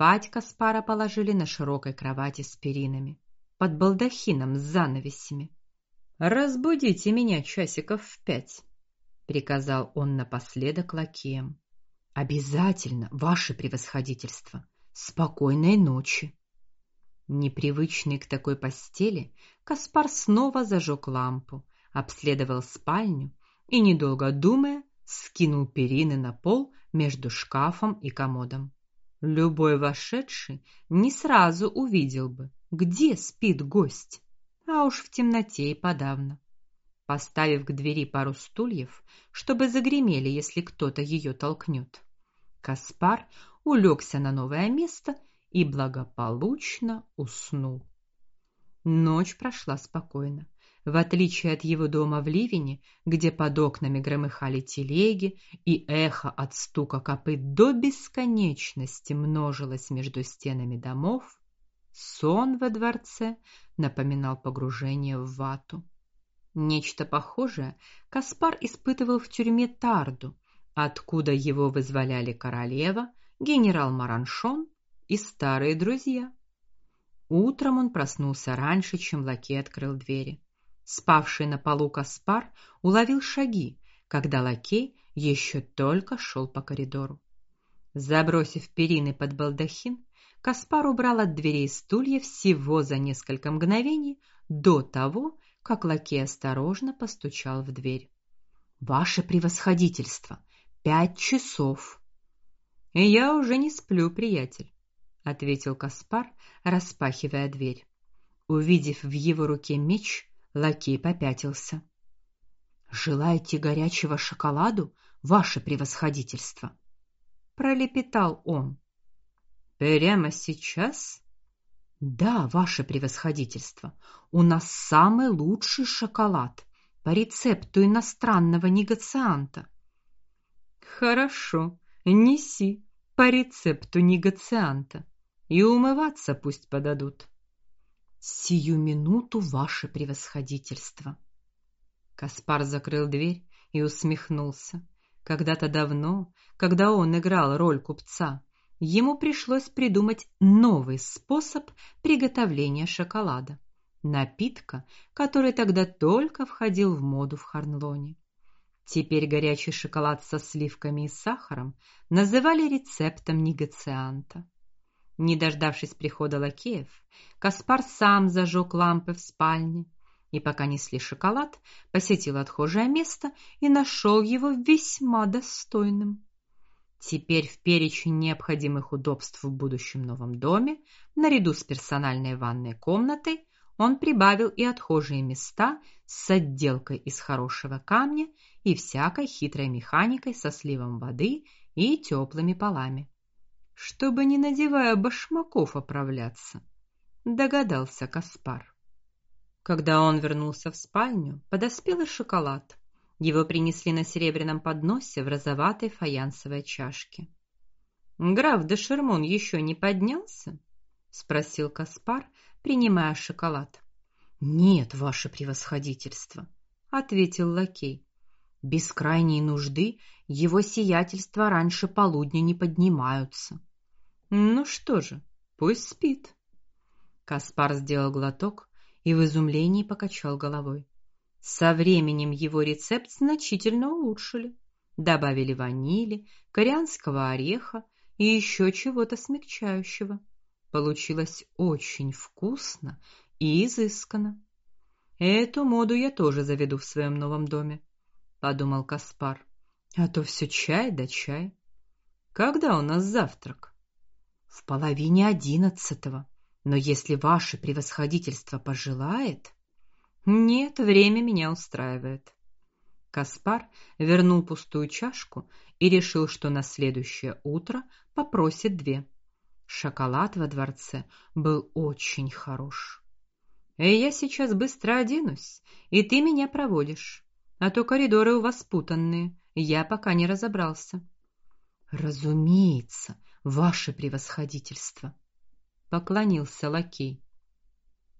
Спать Каспара положили на широкой кровати с перинами, под балдахином с занавесями. Разбудите меня часиков в пять, приказал он напоследок лакеям. Обязательно, ваше превосходительство. Спокойной ночи. Непривычный к такой постели, Каспар снова зажег лампу, обследовал спальню и недолго думая, скинул перины на пол между шкафом и комодом. Любой вошедший не сразу увидел бы, где спит гость, а уж в темноте и подавно. Поставив к двери пару стульев, чтобы загремели, если кто-то ее толкнет, Каспар улегся на новое место и благополучно уснул. Ночь прошла спокойно. В отличие от его дома в Ливине, где под окнами громыхали телеги и эхо от стука копыт до бесконечности множилось между стенами домов, сон во дворце напоминал погружение в вату. Нечто похожее Каспар испытывал в тюрьме Тарду, откуда его вызволяли королева, генерал Мараншон и старые друзья. Утром он проснулся раньше, чем лакей открыл двери. Спавший на полу Каспар уловил шаги, когда лакей еще только шел по коридору. Забросив перины под балдахин, Каспар убрал от дверей стулья всего за несколько мгновений до того, как лакей осторожно постучал в дверь. Ваше превосходительство, пять часов. И я уже не сплю, приятель, ответил Каспар, распахивая дверь. Увидев в его руке меч, Лакей попятился. Желаете горячего шоколаду, ваше превосходительство? пролепетал он. Прямо сейчас? Да, ваше превосходительство. У нас самый лучший шоколад по рецепту иностранного негацианта. Хорошо, неси по рецепту негацианта. И умываться пусть подадут. Сию минуту, ваше превосходительство. Каспар закрыл дверь и усмехнулся. Когда-то давно, когда он играл роль купца, ему пришлось придумать новый способ приготовления шоколада, напитка, который тогда только входил в моду в Харнлоне. Теперь горячий шоколад со сливками и сахаром называли рецептом негацианта. Не дождавшись прихода лакеев, Каспар сам зажег лампы в спальне и пока несли шоколад, посетил отхожее место и нашел его весьма достойным. Теперь в перечень необходимых удобств в будущем новом доме, наряду с персональной ванной комнатой, он прибавил и отхожие места с отделкой из хорошего камня и всякой хитрой механикой со сливом воды и теплыми полами чтобы не надевая башмаков оправляться, догадался Каспар. Когда он вернулся в спальню, подоспел и шоколад. Его принесли на серебряном подносе в розоватой фаянсовой чашке. Граф де Шермон еще не поднялся? спросил Каспар, принимая шоколад. Нет, ваше превосходительство, ответил лакей. Без крайней нужды его сиятельство раньше полудня не поднимаются. Ну что же, пусть спит. Каспар сделал глоток и в изумлении покачал головой. Со временем его рецепт значительно улучшили. Добавили ванили, корианского ореха и еще чего-то смягчающего. Получилось очень вкусно и изысканно. Эту моду я тоже заведу в своем новом доме, подумал Каспар. А то все чай да чай. Когда у нас завтрак? В половине одиннадцатого. Но если ваше превосходительство пожелает, нет, время меня устраивает. Каспар вернул пустую чашку и решил, что на следующее утро попросит две. Шоколад во дворце был очень хорош. И я сейчас быстро оденусь, и ты меня проводишь, а то коридоры у вас путанные, я пока не разобрался. Разумеется, ваше превосходительство, поклонился лакей.